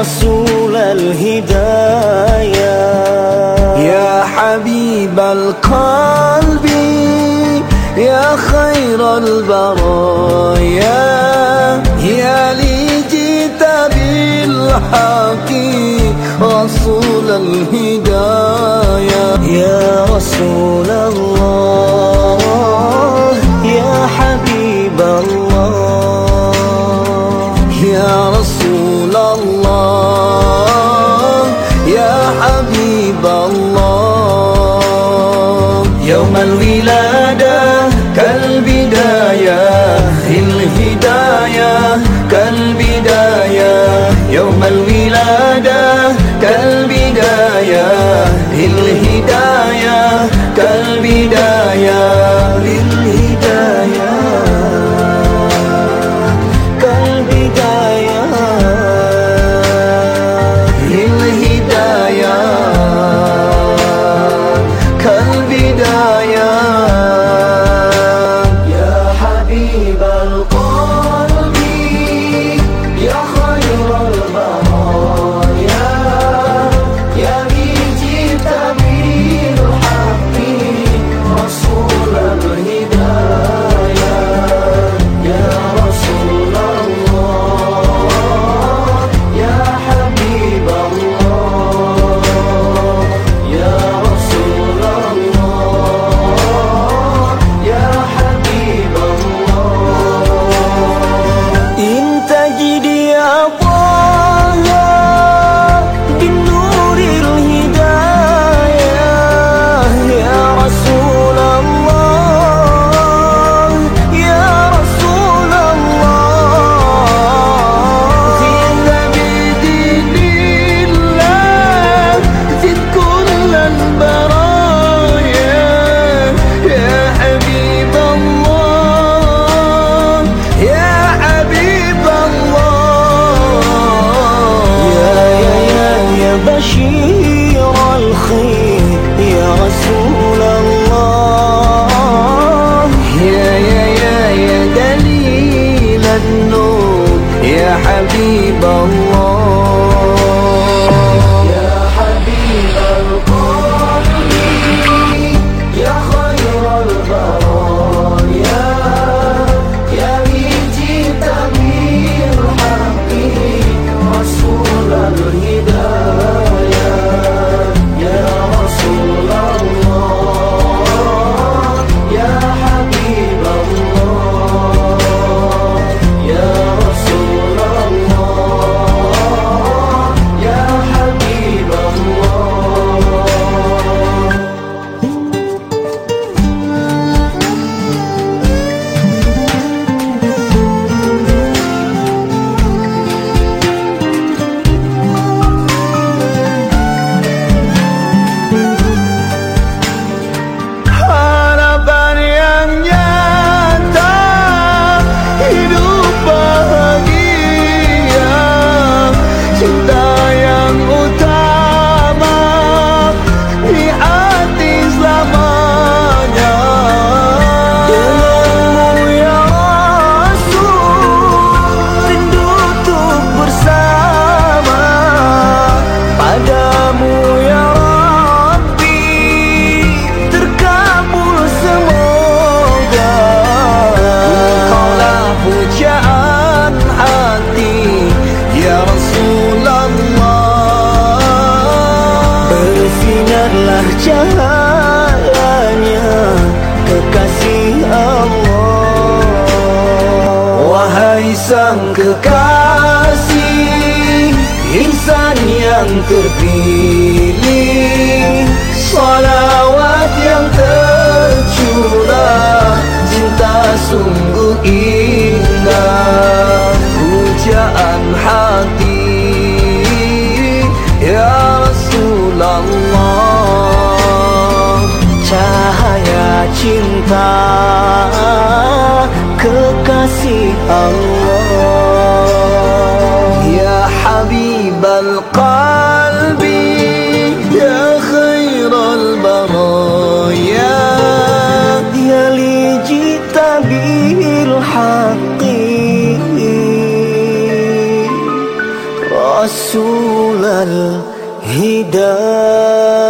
رسول الهداية. يا حبيب القلب يا خير البرايا. يا لي جئت بالحق رسول الهداية يا رسول الله يا حبيب الله. يا رسول done. بشير الخير يا رسول الله. يا يا يا يا دليل النور يا حبيب الله. Cahayanya kekasih Allah. Wahai sang kekasih Insan yang terpilih. Salawat yang tercurah Cinta sungguh indah cinta kekasih Allah. Ya habibal qalbi ya khair al-Baraya ya li jita bil Rasul al hidayah.